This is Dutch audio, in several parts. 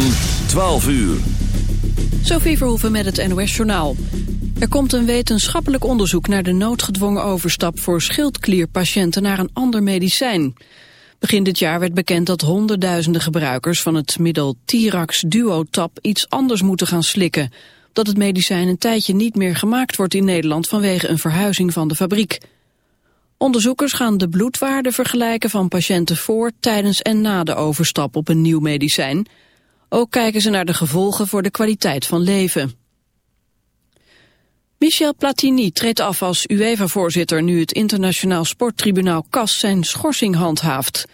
van 12 uur. Sophie Verhoeven met het NOS-journaal. Er komt een wetenschappelijk onderzoek naar de noodgedwongen overstap voor schildklierpatiënten naar een ander medicijn. Begin dit jaar werd bekend dat honderdduizenden gebruikers van het middel Tirax Duotap iets anders moeten gaan slikken. Dat het medicijn een tijdje niet meer gemaakt wordt in Nederland vanwege een verhuizing van de fabriek. Onderzoekers gaan de bloedwaarden vergelijken van patiënten voor, tijdens en na de overstap op een nieuw medicijn. Ook kijken ze naar de gevolgen voor de kwaliteit van leven. Michel Platini treedt af als UEFA-voorzitter nu het internationaal sporttribunaal CAS zijn schorsing handhaaft.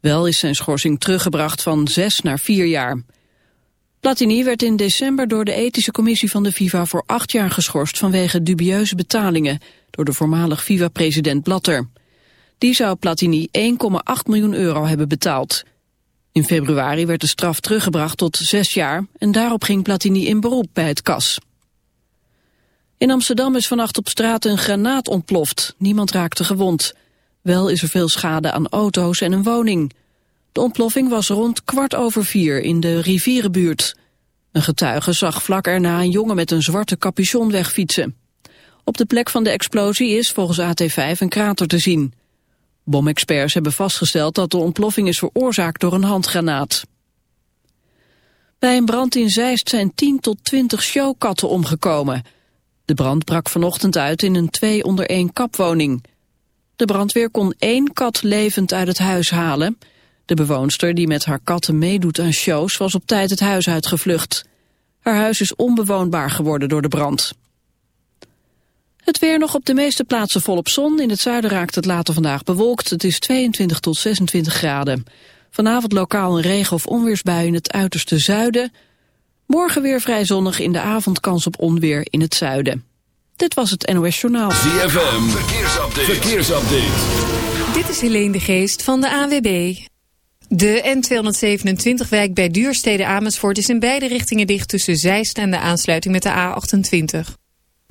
Wel is zijn schorsing teruggebracht van zes naar vier jaar. Platini werd in december door de ethische commissie van de FIFA voor acht jaar geschorst vanwege dubieuze betalingen door de voormalig FIFA-president Blatter. Die zou Platini 1,8 miljoen euro hebben betaald. In februari werd de straf teruggebracht tot zes jaar en daarop ging Platini in beroep bij het KAS. In Amsterdam is vannacht op straat een granaat ontploft. Niemand raakte gewond. Wel is er veel schade aan auto's en een woning. De ontploffing was rond kwart over vier in de rivierenbuurt. Een getuige zag vlak erna een jongen met een zwarte capuchon wegfietsen. Op de plek van de explosie is volgens AT5 een krater te zien. Bomexperts hebben vastgesteld dat de ontploffing is veroorzaakt door een handgranaat. Bij een brand in Zeist zijn 10 tot 20 showkatten omgekomen. De brand brak vanochtend uit in een twee onder één kapwoning. De brandweer kon één kat levend uit het huis halen. De bewoonster die met haar katten meedoet aan shows was op tijd het huis uitgevlucht. Haar huis is onbewoonbaar geworden door de brand. Het weer nog op de meeste plaatsen volop zon. In het zuiden raakt het later vandaag bewolkt. Het is 22 tot 26 graden. Vanavond lokaal een regen- of onweersbui in het uiterste zuiden. Morgen weer vrij zonnig in de avond kans op onweer in het zuiden. Dit was het NOS Journaal. ZFM, verkeersupdate. verkeersupdate. Dit is Helene de Geest van de AWB. De N227 wijk bij Duurstede Amersfoort is in beide richtingen dicht tussen Zeist en de aansluiting met de A28.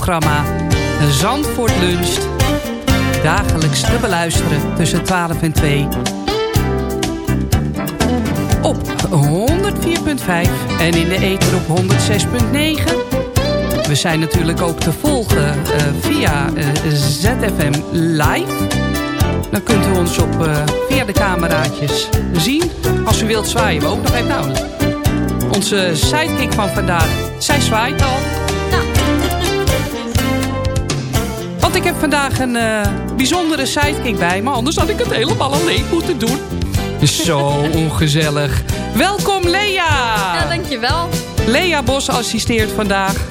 Programma Zandvoort Luncht. Dagelijks te beluisteren tussen 12 en 2. Op 104.5 en in de ether op 106.9. we zijn natuurlijk ook te volgen uh, via uh, ZFM Live. Dan kunt u ons op, uh, via de cameraatjes zien. Als u wilt zwaaien we ook nog even. Nou, onze sidekick van vandaag, zij zwaait al. Want ik heb vandaag een bijzondere sidekick bij me. Anders had ik het helemaal alleen moeten doen. Zo ongezellig. Welkom Lea! Ja, dankjewel. Lea Bos assisteert vandaag.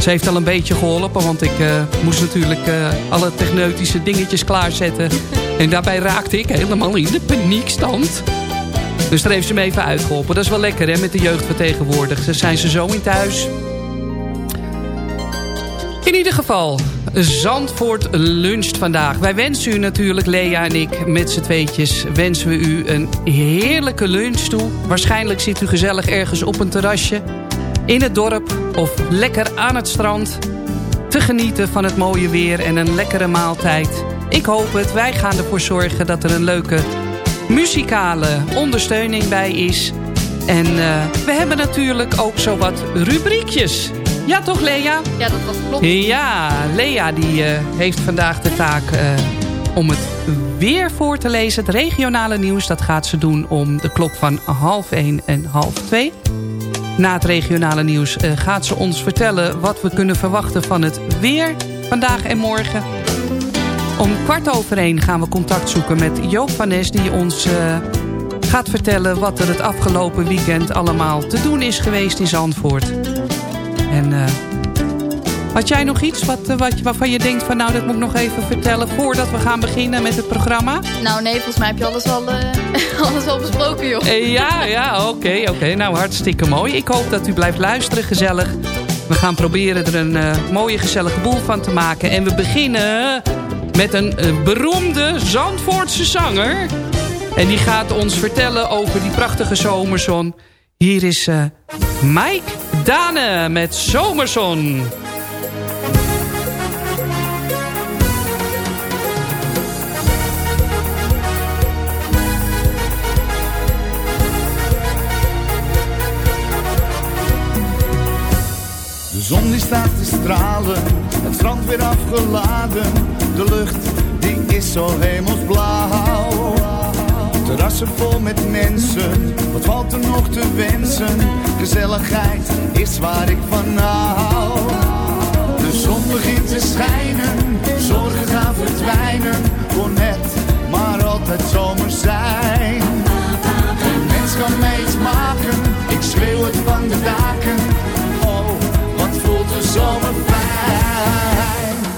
Ze heeft al een beetje geholpen, want ik uh, moest natuurlijk uh, alle techneutische dingetjes klaarzetten. en daarbij raakte ik helemaal in de paniekstand. Dus daar heeft ze me even uitgeholpen. Dat is wel lekker hè, met de jeugd van tegenwoordig. Daar zijn ze zo in thuis. In ieder geval, Zandvoort luncht vandaag. Wij wensen u natuurlijk, Lea en ik, met z'n tweetjes... wensen we u een heerlijke lunch toe. Waarschijnlijk zit u gezellig ergens op een terrasje... in het dorp of lekker aan het strand... te genieten van het mooie weer en een lekkere maaltijd. Ik hoop het. Wij gaan ervoor zorgen dat er een leuke muzikale ondersteuning bij is... En uh, we hebben natuurlijk ook zo wat rubriekjes. Ja, toch Lea? Ja, dat was klopt. Ja, Lea die uh, heeft vandaag de taak uh, om het weer voor te lezen. Het regionale nieuws, dat gaat ze doen om de klok van half één en half twee. Na het regionale nieuws uh, gaat ze ons vertellen wat we kunnen verwachten van het weer vandaag en morgen. Om kwart over één gaan we contact zoeken met Joop van Nes die ons gaat vertellen wat er het afgelopen weekend allemaal te doen is geweest in Zandvoort. En uh, had jij nog iets wat, uh, wat, waarvan je denkt van nou dat moet ik nog even vertellen voordat we gaan beginnen met het programma? Nou nee, volgens mij heb je alles al, uh, alles al besproken joh. ja, ja, oké, oké. Okay. Nou hartstikke mooi. Ik hoop dat u blijft luisteren, gezellig. We gaan proberen er een mooie gezellige boel van te maken. En we beginnen met een beroemde Zandvoortse zanger. En die gaat ons vertellen over die prachtige zomerzon. Hier is Mike Dane met Zomerson. De zon die staat te stralen, het strand weer afgeladen. De lucht die is zo hemelsblauw. Terrassen vol met mensen, wat valt er nog te wensen? Gezelligheid is waar ik van hou. De zon begint te schijnen, zorgen gaan verdwijnen. Kon het maar altijd zomer zijn. Geen mens kan mij iets maken, ik schreeuw het van de daken. Oh, wat voelt de zomer fijn.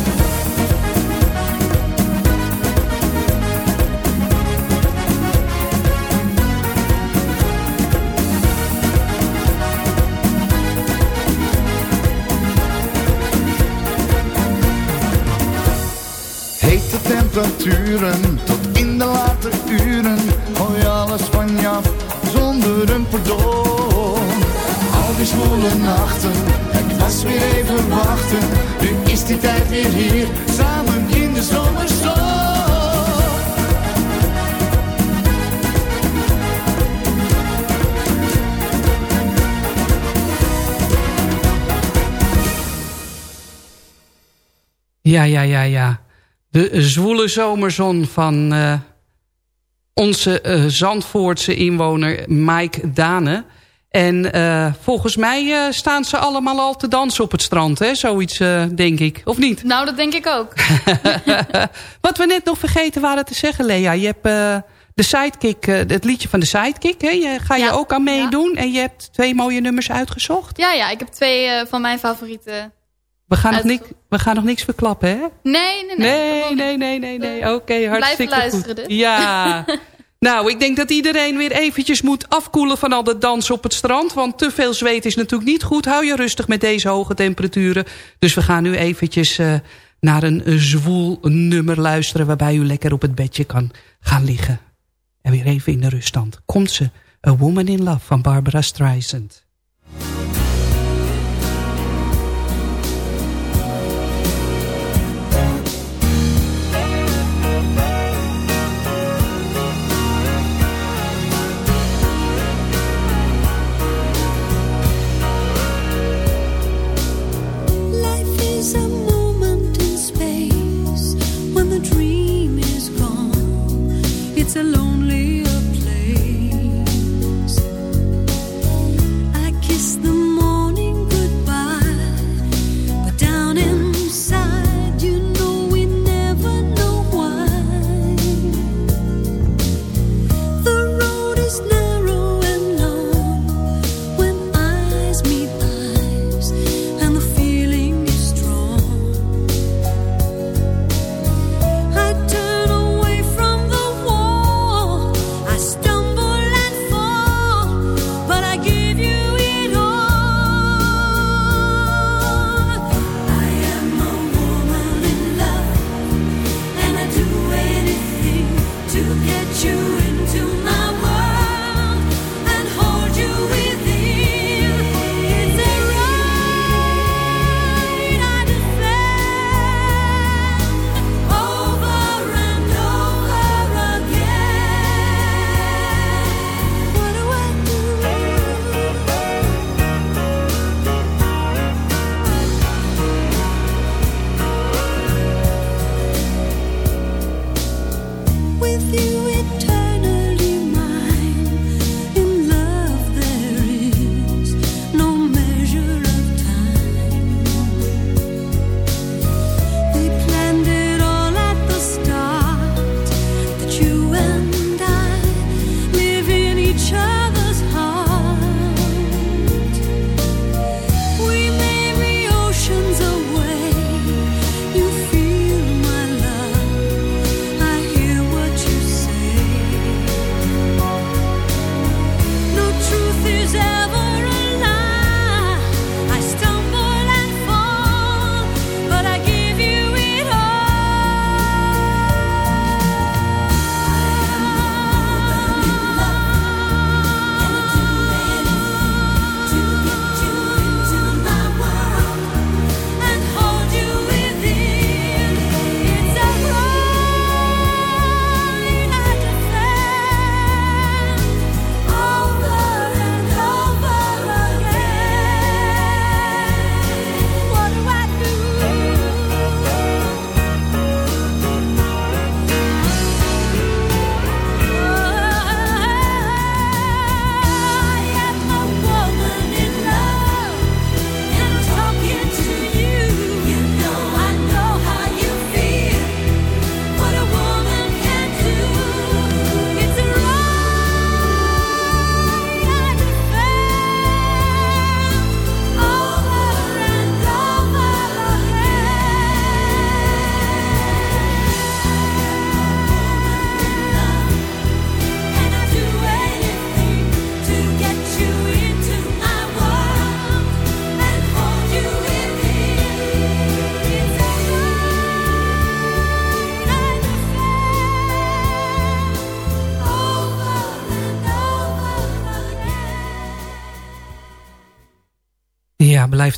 tot in de late uren. Gooi alles van je af, zonder een pardon. Al die zwoele nachten, het was weer even wachten. Nu is die tijd weer hier, samen in de zomerzon. Ja, ja, ja, ja. De zwoele zomerzon van uh, onze uh, Zandvoortse inwoner Mike Dane. En uh, volgens mij staan ze allemaal al te dansen op het strand, hè? Zoiets, denk ik. Of niet? Nou, dat denk ik ook. Wat we net nog vergeten waren te zeggen, Lea. Je hebt de Sidekick, het liedje van de Sidekick, hè? Je, ga je ook aan meedoen? Ja. En je hebt twee mooie nummers uitgezocht? Ja, ja. Ik heb twee van mijn favorieten we gaan, nog niks, we gaan nog niks verklappen, hè? Nee, nee, nee. Nee, nee, nee, nee, Oké, okay, hartstikke luisteren goed. Dus. Ja. nou, ik denk dat iedereen weer eventjes moet afkoelen van al dat dansen op het strand. Want te veel zweet is natuurlijk niet goed. Hou je rustig met deze hoge temperaturen. Dus we gaan nu eventjes uh, naar een zwoel nummer luisteren... waarbij u lekker op het bedje kan gaan liggen. En weer even in de ruststand. Komt ze, A Woman in Love van Barbara Streisand.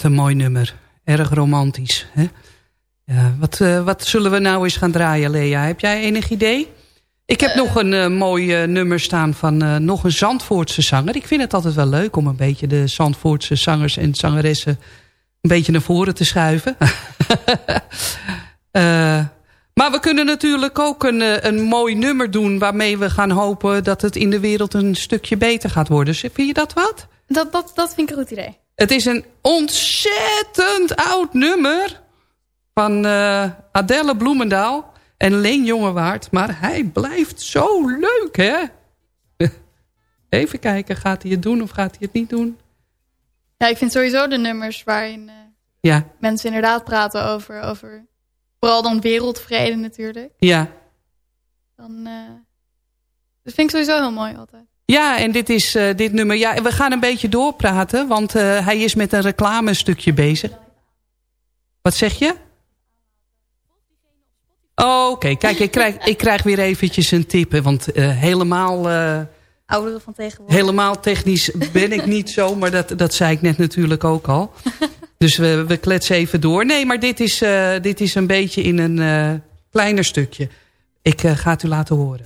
Een mooi nummer. Erg romantisch. Hè? Ja, wat, uh, wat zullen we nou eens gaan draaien, Lea? Heb jij enig idee? Ik heb nog een uh, mooi nummer staan van nog een Zandvoortse zanger. Ik vind het altijd wel leuk om een beetje de Zandvoortse zangers en zangeressen... een beetje naar voren te schuiven. Eh, maar we kunnen natuurlijk ook een, eh, een mooi nummer doen... waarmee we gaan hopen dat het in de wereld een stukje beter gaat worden. Vind je dat wat? Dat, dat, dat vind ik een goed idee. Het is een ontzettend oud nummer van uh, Adelle Bloemendaal en Leen Jongewaard. Maar hij blijft zo leuk, hè? Even kijken, gaat hij het doen of gaat hij het niet doen? Ja, ik vind sowieso de nummers waarin uh, ja. mensen inderdaad praten over, over... Vooral dan wereldvrede natuurlijk. Ja. Dan, uh, dat vind ik sowieso heel mooi altijd. Ja, en dit is uh, dit nummer. Ja, we gaan een beetje doorpraten, want uh, hij is met een reclamestukje bezig. Wat zeg je? Oh, oké. Okay. Kijk, ik krijg, ik krijg weer eventjes een tip. Hè, want uh, helemaal... Ouderen van tegenwoordig. Helemaal technisch ben ik niet zo, maar dat, dat zei ik net natuurlijk ook al. dus we, we kletsen even door. Nee, maar dit is, dit is een beetje in een kleiner stukje. Ik ga het u laten horen.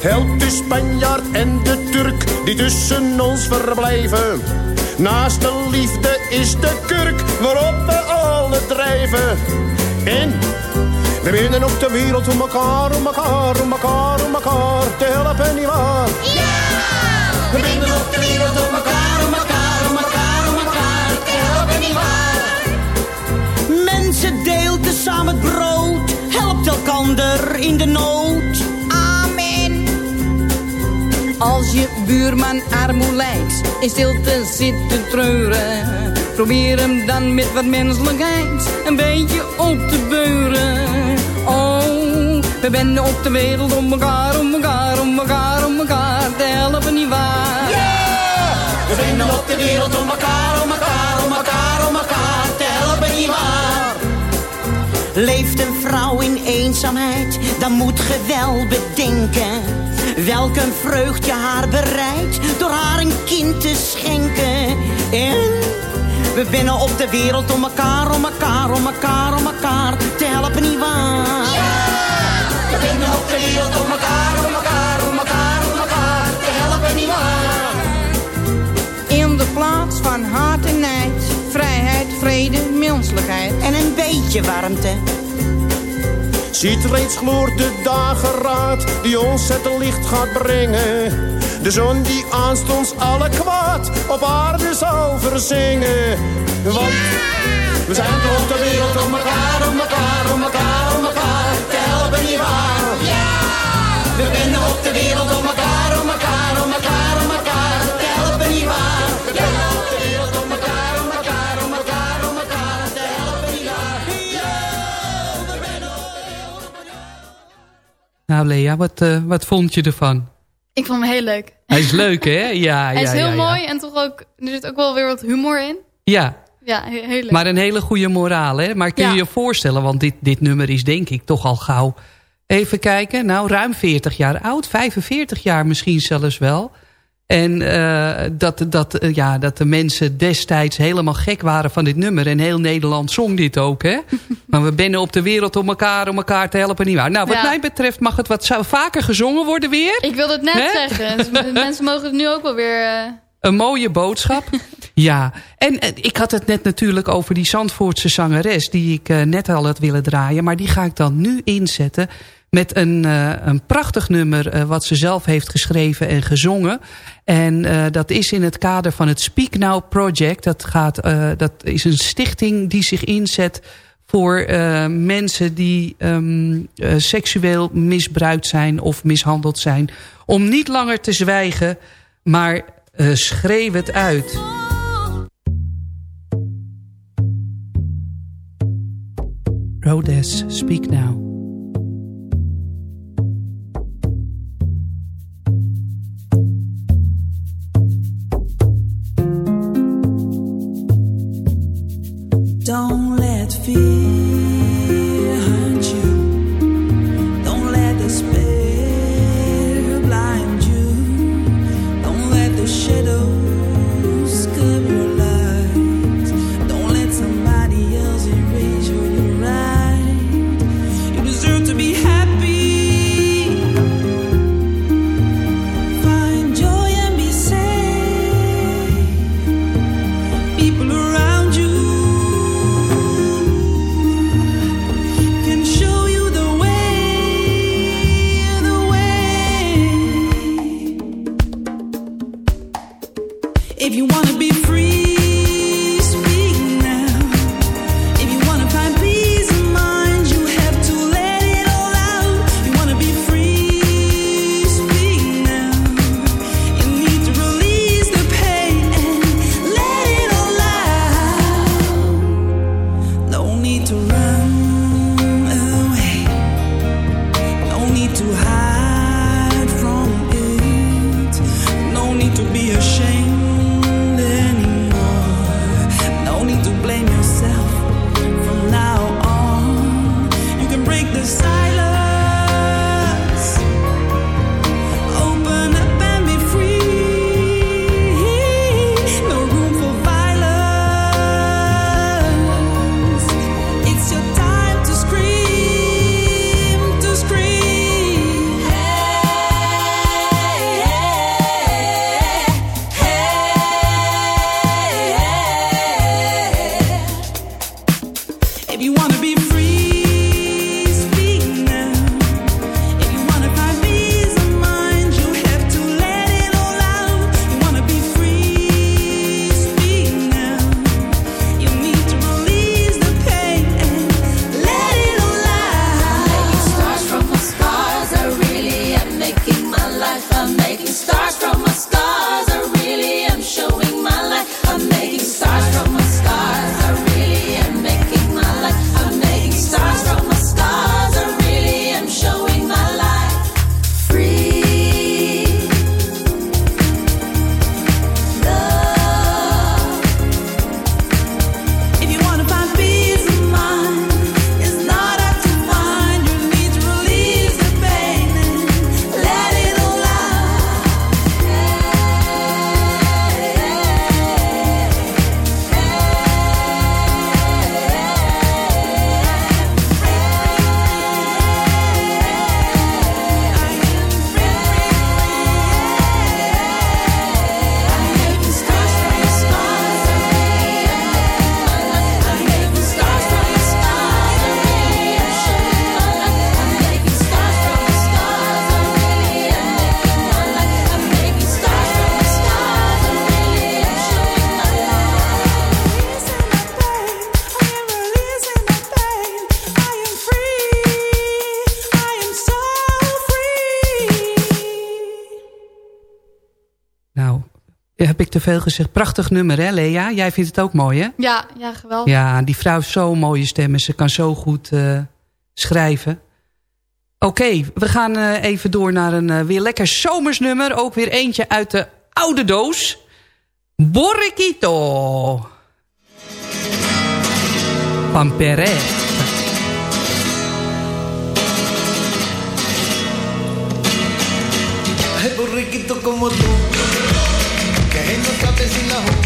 Help de Spanjaard en de Turk die tussen ons verblijven. Naast de liefde is de kurk waarop we alle drijven. En we winnen op de wereld om elkaar, om elkaar, om elkaar, om elkaar te helpen, nietwaar? Ja! We winnen op de wereld om elkaar, om elkaar, om elkaar, om elkaar te helpen, nietwaar? Mensen deelden samen het brood, helpt elkander in de nood. Als je buurman armoe lijkt, in stilte zit te treuren. Probeer hem dan met wat menselijkheid een beetje op te beuren. Oh, we benden op de wereld om elkaar, om elkaar, om elkaar, om elkaar te helpen, nietwaar? Yeah! We benden op de wereld om elkaar, om elkaar, om elkaar, om elkaar te helpen, nietwaar? Leeft een vrouw in eenzaamheid, dan moet ge wel bedenken Welk een vreugd je haar bereidt door haar een kind te schenken. En we winnen op de wereld om elkaar, om elkaar, om elkaar, om elkaar te helpen, nietwaar? Ja! We winnen op de wereld om elkaar, om elkaar, om elkaar, om elkaar te helpen, nietwaar? In de plaats van haat en nijd, vrijheid, vrede, menselijkheid en een beetje warmte. Ziet reeds gloort de dageraad die ons het licht gaat brengen. De zon die aanstonds alle kwaad op aarde zal verzingen. Want we zijn toch op de wereld om elkaar, om elkaar, om elkaar, om elkaar te helpen, nietwaar? Ja! We winnen op de wereld Nou Lea, wat, uh, wat vond je ervan? Ik vond hem heel leuk. Hij is leuk, hè? Ja, Hij ja, is heel ja, ja. mooi en toch ook, er zit ook wel weer wat humor in. Ja, Ja, heel leuk. maar een hele goede moraal, hè? Maar kun je je voorstellen, want dit, dit nummer is denk ik toch al gauw... Even kijken, nou ruim 40 jaar oud, 45 jaar misschien zelfs wel. En eh, dat, dat, eh, ja, dat de mensen destijds helemaal gek waren van dit nummer. En heel Nederland zong dit ook, hè? maar we binnen op de wereld om elkaar, om elkaar te helpen, niet waar? Nou, wat Ja. mij betreft mag het wat vaker gezongen worden weer. Ik wilde het net zeggen. Dus mensen mogen het nu ook wel weer... eh, Een mooie boodschap. ja, en eh, ik had het net natuurlijk over die Zandvoortse zangeres... die ik net al had willen draaien. Maar die ga ik dan nu inzetten met een, eh, een prachtig nummer... eh, wat ze zelf heeft geschreven en gezongen. En eh, dat is in het kader van het Speak Now Project. Dat, gaat, dat is een stichting die zich inzet voor mensen die ehm, eh, seksueel misbruikt zijn of mishandeld zijn. Om niet langer te zwijgen, maar schreeuw het uit. Rhodes, speak now. Veel gezegd. Prachtig nummer, hè Lea? Jij vindt het ook mooi, hè? Ja, ja geweldig. Ja, die vrouw heeft zo'n mooie stem en ze kan zo goed uh, schrijven. Oké, we gaan uh, even door naar een uh, weer lekker zomersnummer. Ook weer eentje uit de oude doos. Borriquito. Van Perez. Ay, borriquito como tú, crazy love.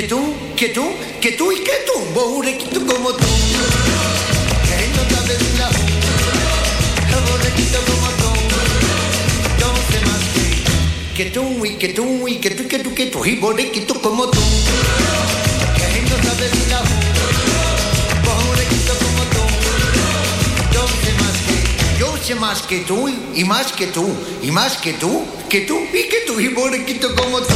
Que tú, que tú, que tú y que tú, borrequito como tú, que no sabes ni la Borrequito como tú. Yo sé más que, que tú y que tú y que tú y que tú que tú y borrequito como tú. Que no sabes ni la borrequito como tú. Yo sé más que yo sé más que tú y más que tú y más que tú que tú y que tú y borrequito como tú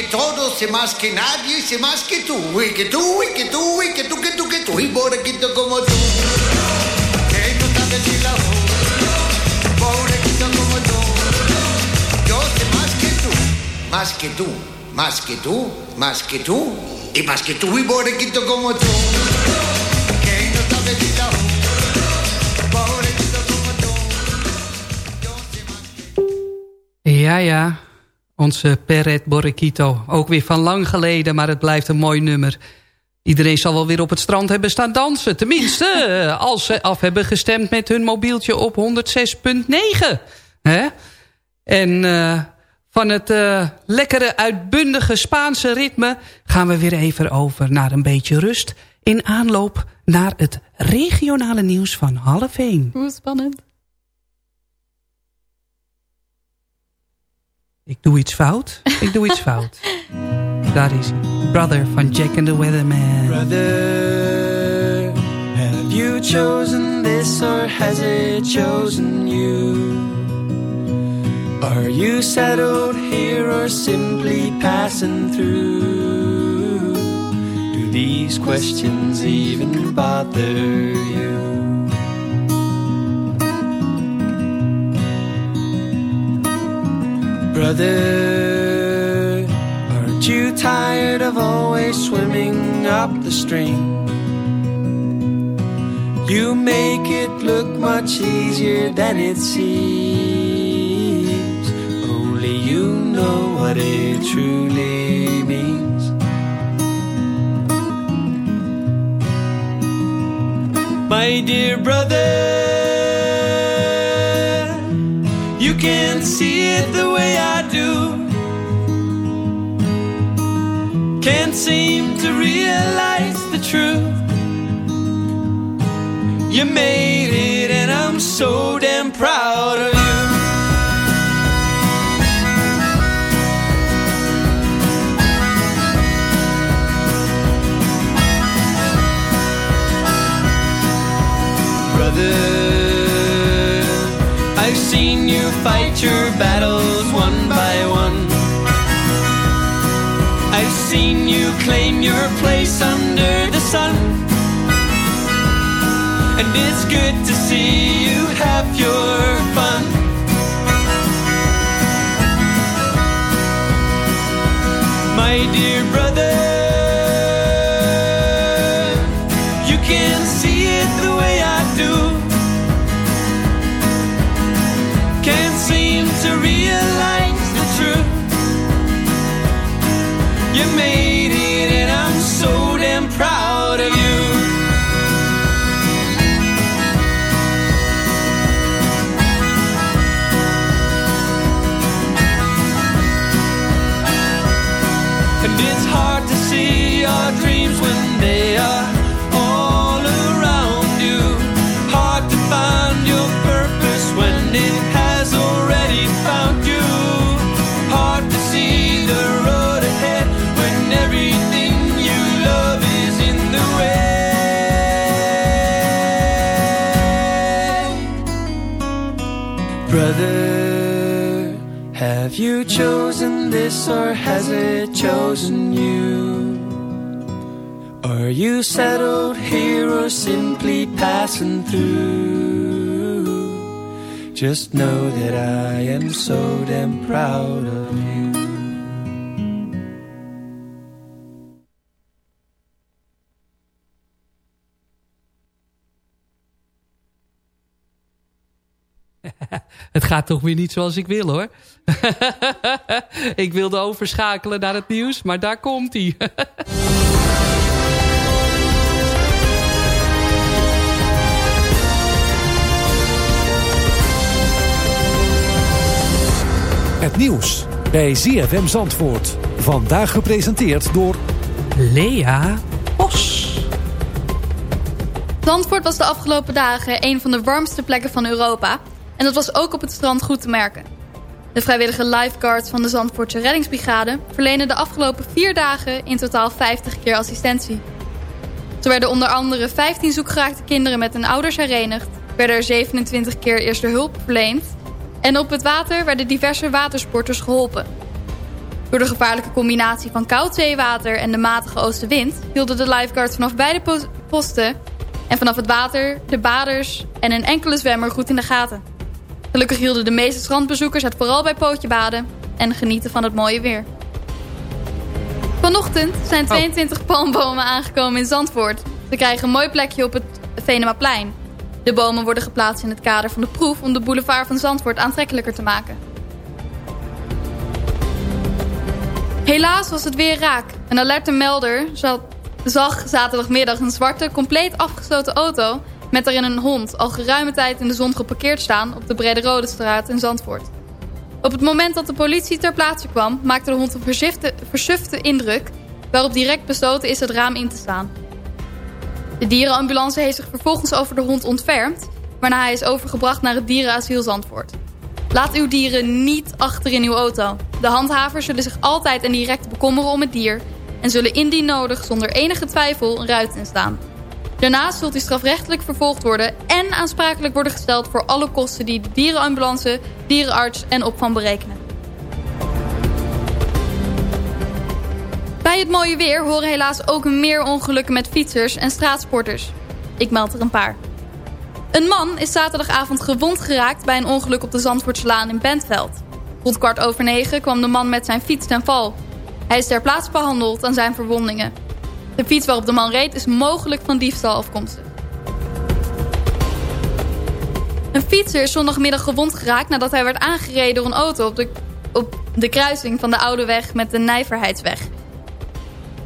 que todo, sé más que nadie, sé más que tú, y que tú, y que tú, y que tú, que tú, que tú, y pobrequito como tú, que no sabes ni la pobrequito como tú, yo sé más que tú, más que tú, más que tú, más que tú, y más que tú, y pobrequito como tú, pobrequito como tú, que Ja, ja. Onze Perret Borriquito. Ook weer van lang geleden, maar het blijft een mooi nummer. Iedereen zal wel weer op het strand hebben staan dansen. Tenminste, eh, als ze af hebben gestemd met hun mobieltje op 106.9. Hè? En uh, van het uh, lekkere, uitbundige Spaanse ritme... gaan we weer even over naar een beetje rust... in aanloop naar het regionale nieuws van half 1. Hoe spannend. Ik doe iets fout. Ik doe iets fout. Daar is hij. Brother van Jack and the Weatherman. Brother, have you chosen this or has it chosen you? Are you settled here or simply passing through? Do these questions even bother you? Brother, aren't you tired of always swimming up the stream? You make it look much easier than it seems. Only you know what it truly means. My dear brother, can't see it the way I do. Can't seem to realize the truth. You made it, and I'm so your battles one by one. I've seen you claim your place under the sun. And it's good to see you have your fun. My dear brother, you chosen this or has it chosen you? Are you settled here or simply passing through? Just know that I am so damn proud of you. Het gaat toch weer niet zoals ik wil hoor. ik wilde overschakelen naar het nieuws, maar daar komt hij. Het nieuws bij ZFM Zandvoort. Vandaag gepresenteerd door... Lea Bos. Zandvoort was de afgelopen dagen een van de warmste plekken van Europa. En dat was ook op het strand goed te merken. De vrijwillige lifeguards van de Zandvoortse reddingsbrigade... verlenen de afgelopen vier dagen in totaal 50 keer assistentie. Zo werden onder andere 15 zoekgeraakte kinderen met hun ouders herenigd... werden er 27 keer eerste hulp verleend... en op het water werden diverse watersporters geholpen. Door de gevaarlijke combinatie van koud zeewater en de matige oostenwind... hielden de lifeguards vanaf beide po- posten... en vanaf het water de baders en een enkele zwemmer goed in de gaten. Gelukkig hielden de meeste strandbezoekers het vooral bij pootje baden... en genieten van het mooie weer. Vanochtend zijn 22 palmbomen aangekomen in Zandvoort. Ze krijgen een mooi plekje op het Venemaplein. De bomen worden geplaatst in het kader van de proef... om de boulevard van Zandvoort aantrekkelijker te maken. Helaas was het weer raak. Een alerte melder zag zaterdagmiddag een zwarte, compleet afgesloten auto... met daarin een hond al geruime tijd in de zon geparkeerd staan... op de Brede Rode straat in Zandvoort. Op het moment dat de politie ter plaatse kwam... maakte de hond een versufte, indruk... waarop direct besloten is het raam in te staan. De dierenambulance heeft zich vervolgens over de hond ontfermd... waarna hij is overgebracht naar het dierenasiel Zandvoort. Laat uw dieren niet achter in uw auto. De handhavers zullen zich altijd en direct bekommeren om het dier... en zullen indien nodig zonder enige twijfel een ruit instaan. Daarnaast zult u strafrechtelijk vervolgd worden... en aansprakelijk worden gesteld voor alle kosten die dierenambulance, dierenarts en opvang berekenen. Bij het mooie weer horen helaas ook meer ongelukken met fietsers en straatsporters. Ik meld er een paar. Een man is zaterdagavond gewond geraakt bij een ongeluk op de Zandvoortslaan in Bentveld. Rond kwart over negen kwam de man met zijn fiets ten val. Hij is ter plaatse behandeld aan zijn verwondingen. De fiets waarop de man reed is mogelijk van diefstal afkomstig. Een fietser is zondagmiddag gewond geraakt nadat hij werd aangereden door een auto op de, op de kruising van de Oude Weg met de Nijverheidsweg.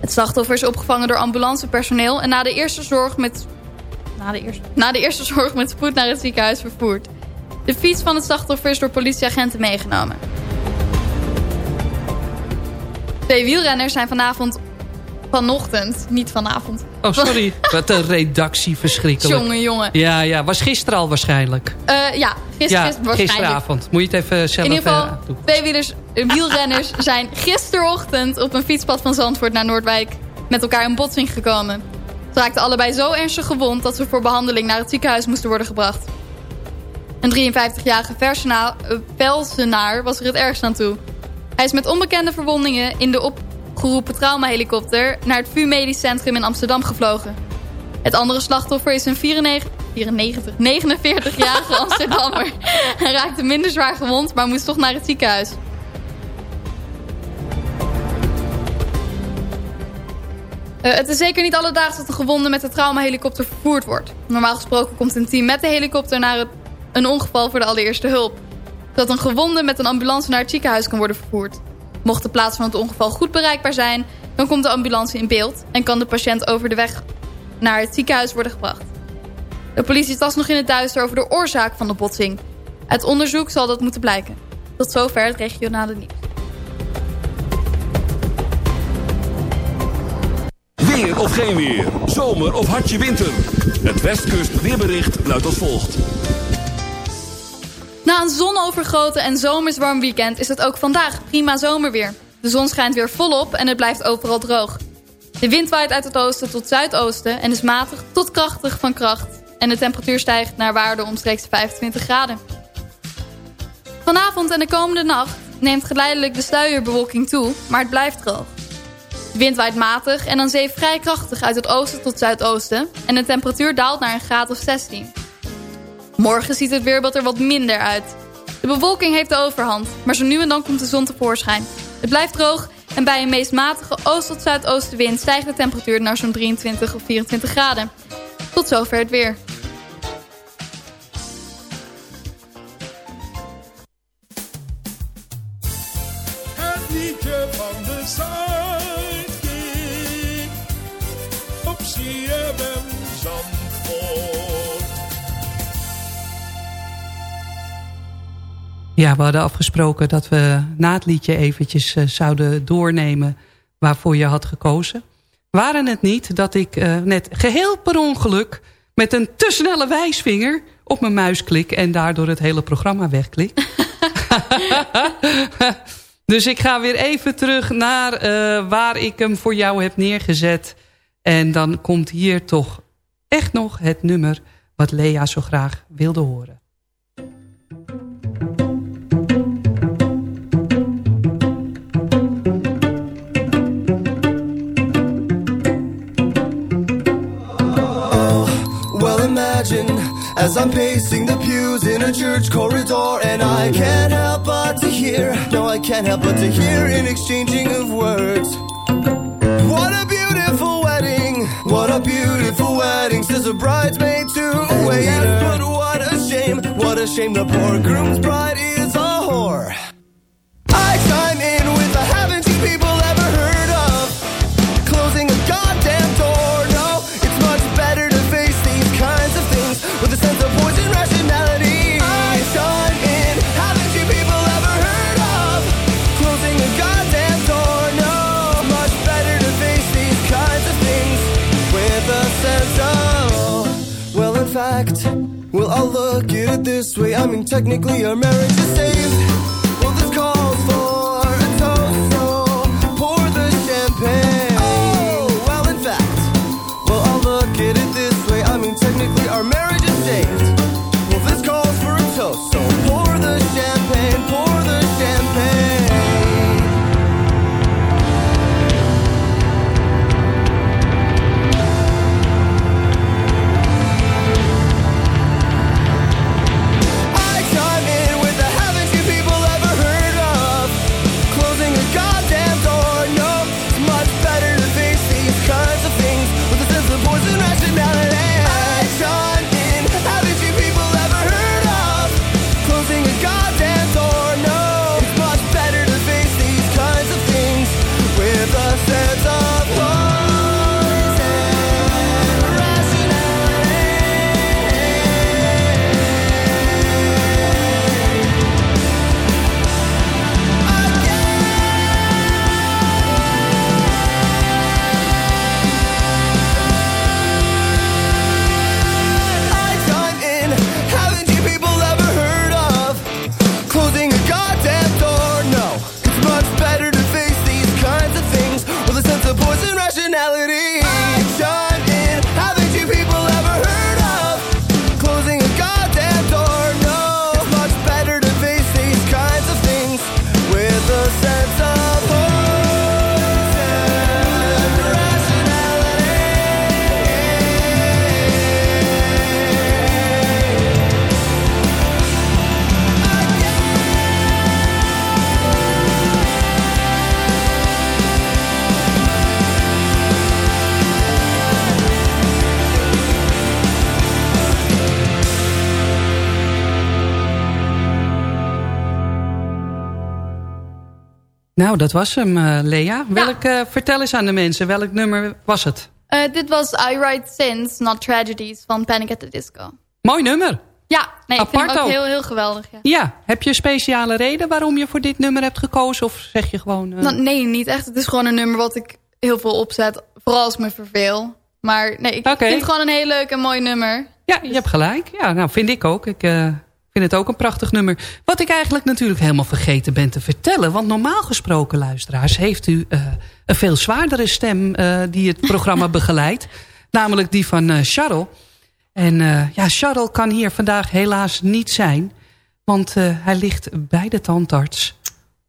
Het slachtoffer is opgevangen door ambulancepersoneel en na de eerste zorg met, na de eerste, na de eerste zorg met spoed naar het ziekenhuis vervoerd. De fiets van het slachtoffer is door politieagenten meegenomen. Twee wielrenners zijn vanavond, vanochtend, niet vanavond. Oh, sorry. Wat een redactie verschrikkelijk. Jongen, jongen. Ja, ja. Was gisteren al waarschijnlijk. Eh, ja, gister, ja, gister, gisteravond. Moet je het even zelf... In ieder geval, eh, wielers, eh, wielrenners zijn gisterochtend op een fietspad van Zandvoort naar Noordwijk met elkaar in botsing gekomen. Ze raakten allebei zo ernstig gewond dat ze voor behandeling naar het ziekenhuis moesten worden gebracht. Een 53-jarige Versenaar, eh, Velsenaar was er het ergst aan toe. Hij is met onbekende verwondingen in de opgeroepen traumahelikopter naar het VU Medisch Centrum in Amsterdam gevlogen. Het andere slachtoffer is een 94, 94, 49-jarige Amsterdammer. Hij raakte minder zwaar gewond, maar moest toch naar het ziekenhuis. Eh, het is zeker niet alledaags dat een gewonde met de traumahelikopter vervoerd wordt. Normaal gesproken komt een team met de helikopter naar het, een ongeval voor de allereerste hulp. Zodat een gewonde met een ambulance naar het ziekenhuis kan worden vervoerd. Mocht de plaats van het ongeval goed bereikbaar zijn, dan komt de ambulance in beeld... en kan de patiënt over de weg naar het ziekenhuis worden gebracht. De politie is nog in het duister over de oorzaak van de botsing. Uit onderzoek zal dat moeten blijken. Tot zover het regionale nieuws. Weer of geen weer. Zomer of hartje winter. Het Westkust weerbericht luidt als volgt. Na een zonovergoten en zomers warm weekend is het ook vandaag prima zomerweer. De zon schijnt weer volop en het blijft overal droog. De wind waait uit het oosten tot zuidoosten en is matig tot krachtig van kracht. En de temperatuur stijgt naar waarde omstreeks 25 graden. Vanavond en de komende nacht neemt geleidelijk de sluierbewolking toe, maar het blijft droog. De wind waait matig en dan zee vrij krachtig uit het oosten tot zuidoosten. En de temperatuur daalt naar een graad of 16. Morgen ziet het weerbeeld er wat minder uit. De bewolking heeft de overhand, maar zo nu en dan komt de zon tevoorschijn. Het blijft droog en bij een meest matige oost- tot zuidoostenwind stijgt de temperatuur naar zo'n 23 of 24 graden. Tot zover het weer. Ja, we hadden afgesproken dat we na het liedje eventjes eh, zouden doornemen waarvoor je had gekozen. Waren het niet dat ik eh, net geheel per ongeluk met een te snelle wijsvinger op mijn muis klik en daardoor het hele programma wegklik. dus ik ga weer even terug naar eh, waar ik hem voor jou heb neergezet. En dan komt hier toch echt nog het nummer wat Lea zo graag wilde horen. Imagine as I'm pacing the pews in a church corridor, and I can't help but to hear. No, I can't help but to hear an exchanging of words. What a beautiful wedding! What a beautiful wedding! Says a bridesmaid to a waiter. But what a shame! What a shame! The poor groom's bride is a whore. I chime in with a haven't you people technically, our marriage is safe. Nou, dat was hem, eh, Lea. Welk, eh, vertel eens aan de mensen, welk nummer was het? Eh, dit was I Write Sins, Not Tragedies van Panic at the Disco. Mooi nummer. Ja, nee, ik vind hem ook ook. heel, heel geweldig. Ja. Ja, heb je een speciale reden waarom je voor dit nummer hebt gekozen? Of zeg je gewoon... Nou, nee, niet echt. Het is gewoon een nummer wat ik heel veel opzet. Vooral als ik me verveel. Maar nee, ik vind het gewoon een heel leuk en mooi nummer. Ja, je hebt gelijk. Ja, nou vind ik ook. Ik vind het ook een prachtig nummer. Wat ik eigenlijk natuurlijk helemaal vergeten ben te vertellen. Want normaal gesproken, luisteraars, heeft u eh, een veel zwaardere stem eh, die het programma begeleidt. Namelijk die van eh Charles. En ja, Charles kan hier vandaag helaas niet zijn. Want hij ligt bij de tandarts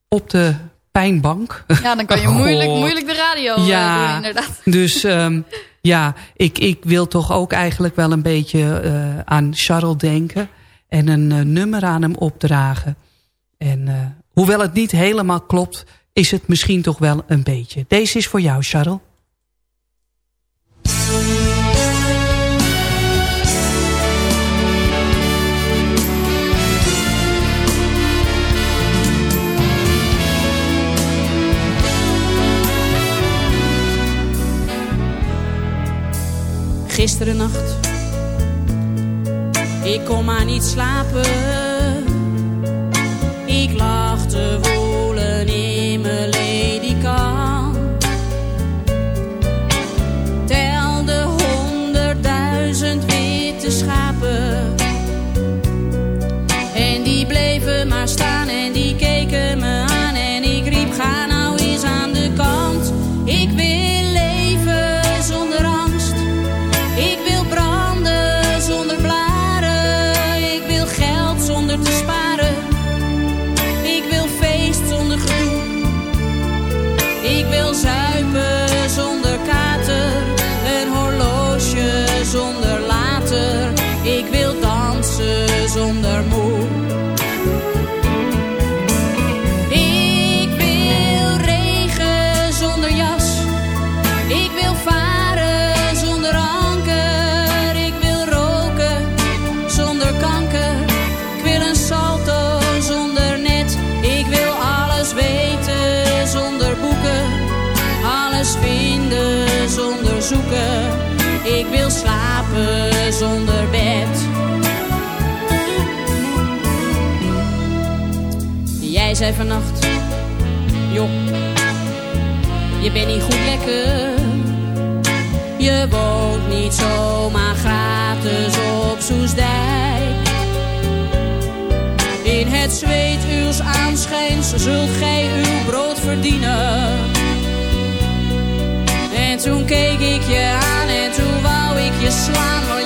op de pijnbank. Ja, dan kan je moeilijk, moeilijk de radio Ja, doen, inderdaad. Dus ehm, ja, ik, ik wil toch ook eigenlijk wel een beetje aan Charles denken. En een eh, nummer aan hem opdragen. En eh, hoewel het niet helemaal klopt, is het misschien toch wel een beetje. Deze is voor jou, Charles. Gisteren nacht, ik kon maar niet slapen. Ik lag Zei vannacht, joh, je bent niet goed lekker. Je woont niet zomaar gratis op Soesdijk. In het zweet uws aanschijns zult gij uw brood verdienen. En toen keek ik je aan en toen wou ik je slaan,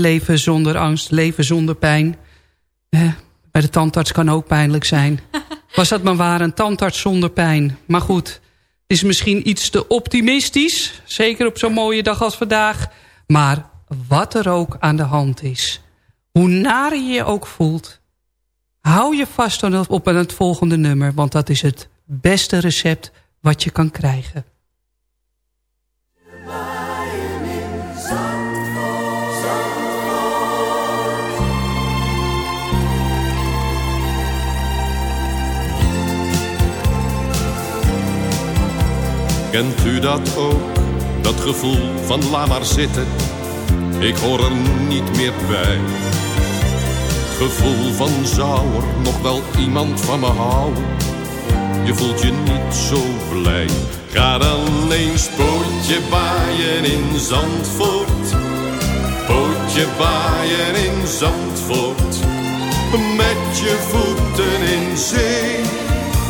leven zonder angst, leven zonder pijn. Eh, bij de tandarts kan ook pijnlijk zijn. Was dat maar waar, een tandarts zonder pijn. Maar goed, is misschien iets te optimistisch. Zeker op zo'n mooie dag als vandaag. Maar wat er ook aan de hand is. Hoe naar je je ook voelt. Hou je vast op aan het volgende nummer. Want dat is het beste recept wat je kan krijgen. Kent u dat ook, dat gevoel van laat maar zitten, ik hoor er niet meer bij. Het gevoel van zou er nog wel iemand van me houden, je voelt je niet zo blij. Ga dan eens pootje baaien in Zandvoort, pootje baaien in Zandvoort, met je voeten in zee.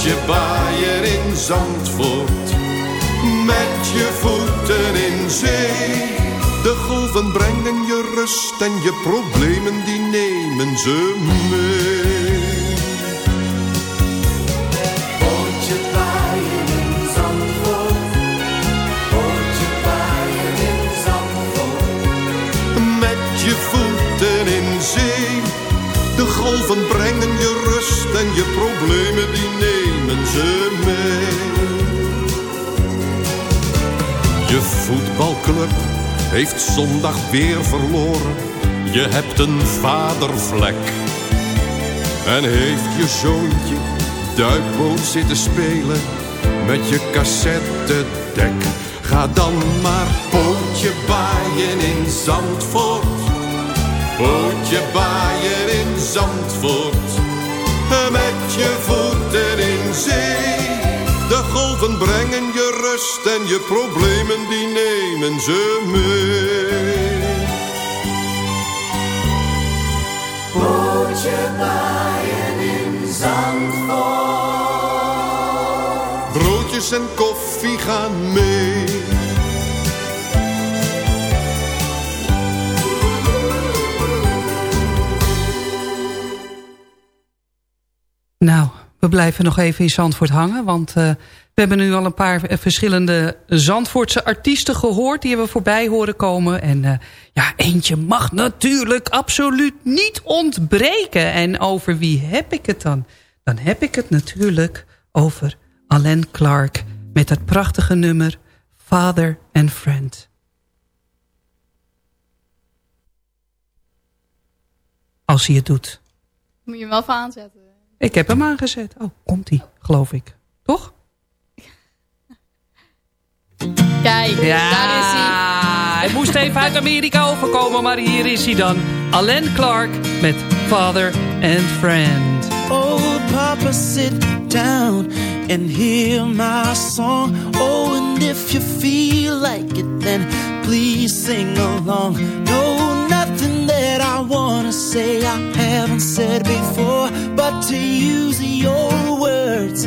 Bootje baaien in Zandvoort, met je voeten in zee. De golven brengen je rust en je problemen die nemen ze mee. Bootje baaien in Zandvoort, bootje baaien in Zandvoort. Met je voeten in zee. De golven brengen je rust en je Je voetbalclub heeft zondag weer verloren. Je hebt een vadervlek. En heeft je zoontje duikboot zitten spelen met je cassettedek. Ga dan maar pootje baaien in Zandvoort. Pootje baaien in Zandvoort. Met je voeten in zee. Golven brengen je rust en je problemen die nemen ze mee. Bootje baaien in Zandvoort. Broodjes en koffie gaan mee. Nou, we blijven nog even in Zandvoort hangen. Want uh, we hebben nu al een paar eh, verschillende Zandvoortse artiesten gehoord. Die hebben we voorbij horen komen. En uh, ja, eentje mag natuurlijk absoluut niet ontbreken. En over wie heb ik het dan? Dan heb ik het natuurlijk over Alain Clark. Met het prachtige nummer Father and Friend. Als hij het doet. Moet je hem wel even aanzetten. Ik heb hem aangezet. Oh, komt-ie, geloof ik. Toch? Kijk, Ja, daar is hij. hij moest even uit Amerika overkomen, maar hier is hij dan. Alain Clark met Father and Friend. Oh, Papa, sit down and hear my song. Oh, and if you feel like it, then please sing along. No, nothing that I wanna say I haven't said before. But to use your words,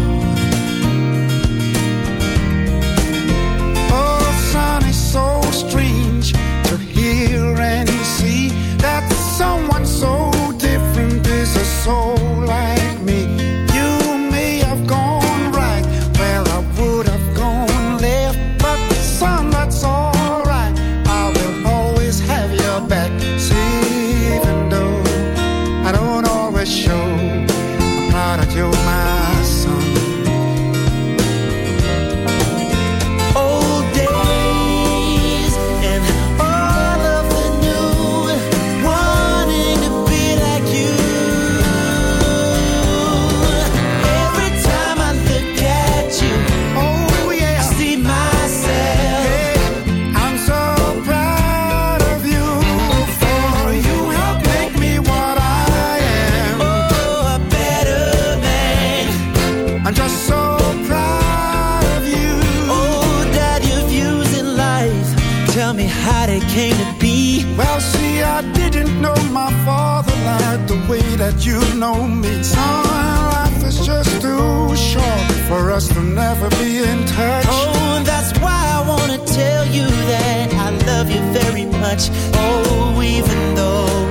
much. Oh, even though.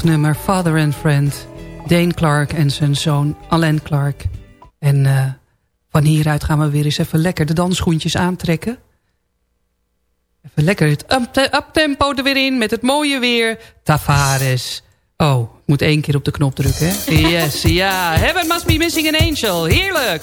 nummer, Father and Friend. Dane Clark en zijn zoon Alan Clark. En eh, van hieruit gaan we weer eens even lekker de dansschoentjes aantrekken. Even lekker het uptempo up er weer in met het mooie weer. Tavares. Oh, ik moet één keer op de knop drukken, hè? Yes, ja. Yeah. Heaven must be missing an angel. Heerlijk.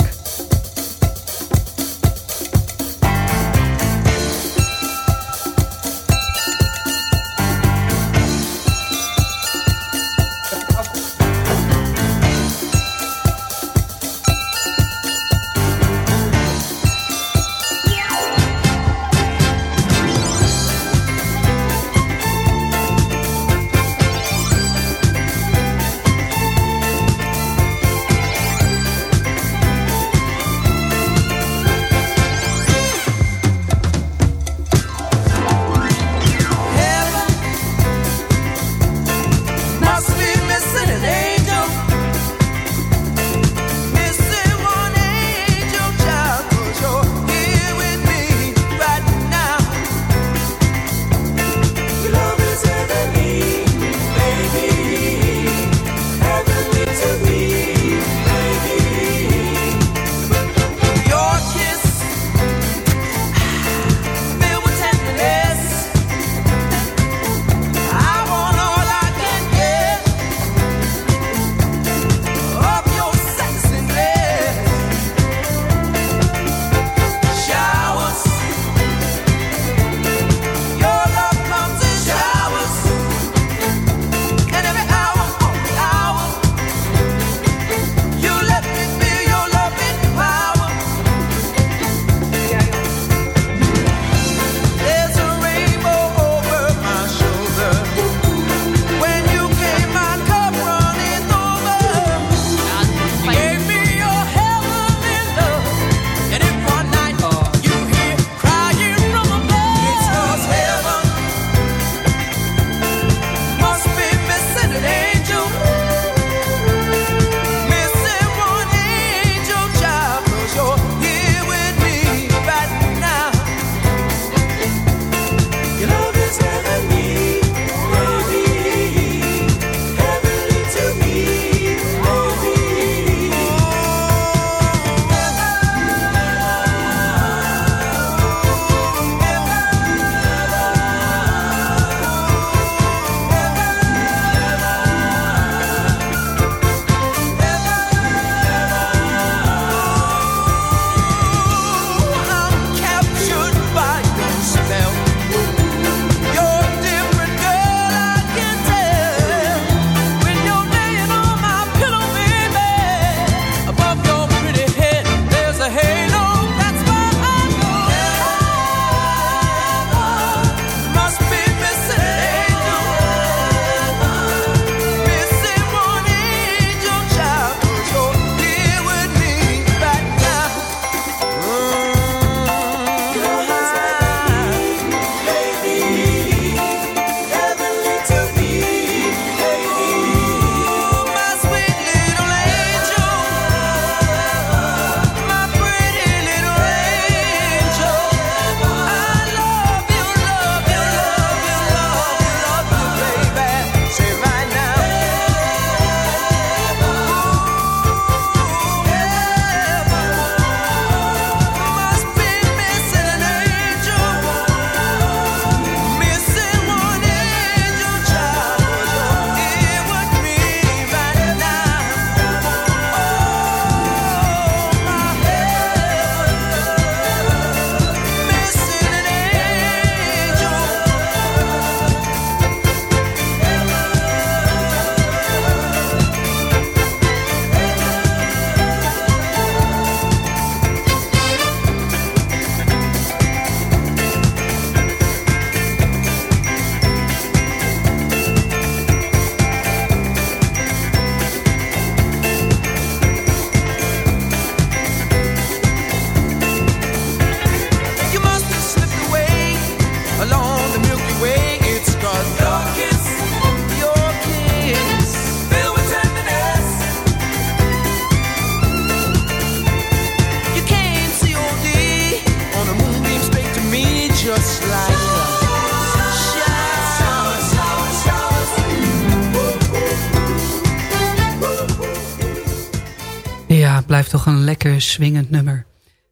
Lekker swingend nummer.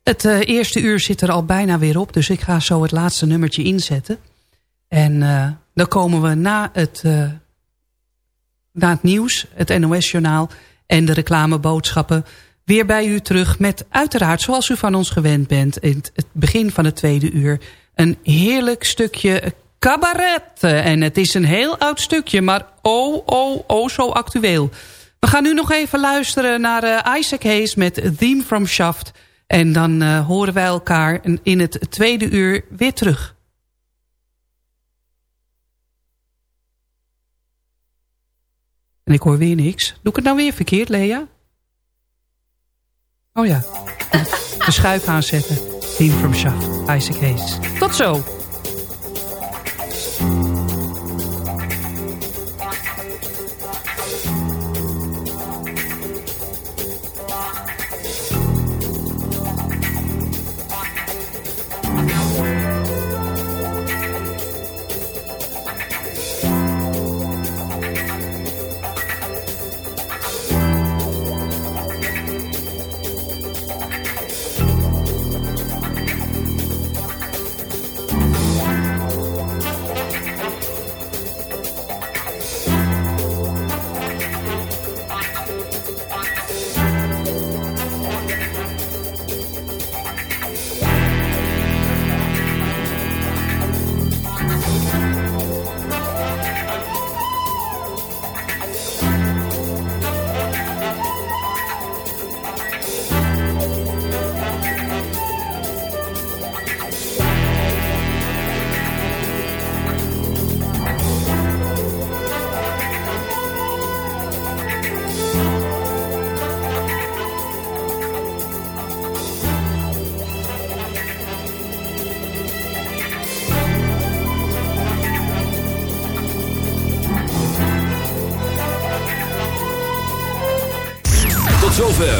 Het eh, eerste uur zit er al bijna weer op, dus ik ga zo het laatste nummertje inzetten. En eh, dan komen we na het, eh, na het nieuws, het NOS-journaal en de reclameboodschappen... weer bij u terug met uiteraard, zoals u van ons gewend bent... in het begin van het tweede uur, een heerlijk stukje cabaret. En het is een heel oud stukje, maar oh, oh, oh zo actueel... We gaan nu nog even luisteren naar uh, Isaac Hayes met Theme from Shaft. En dan uh, horen wij elkaar in het tweede uur weer terug. En ik hoor weer niks. Doe ik het nou weer verkeerd, Lea? Oh ja. De schuif aanzetten. Theme from Shaft. Isaac Hayes. Tot zo.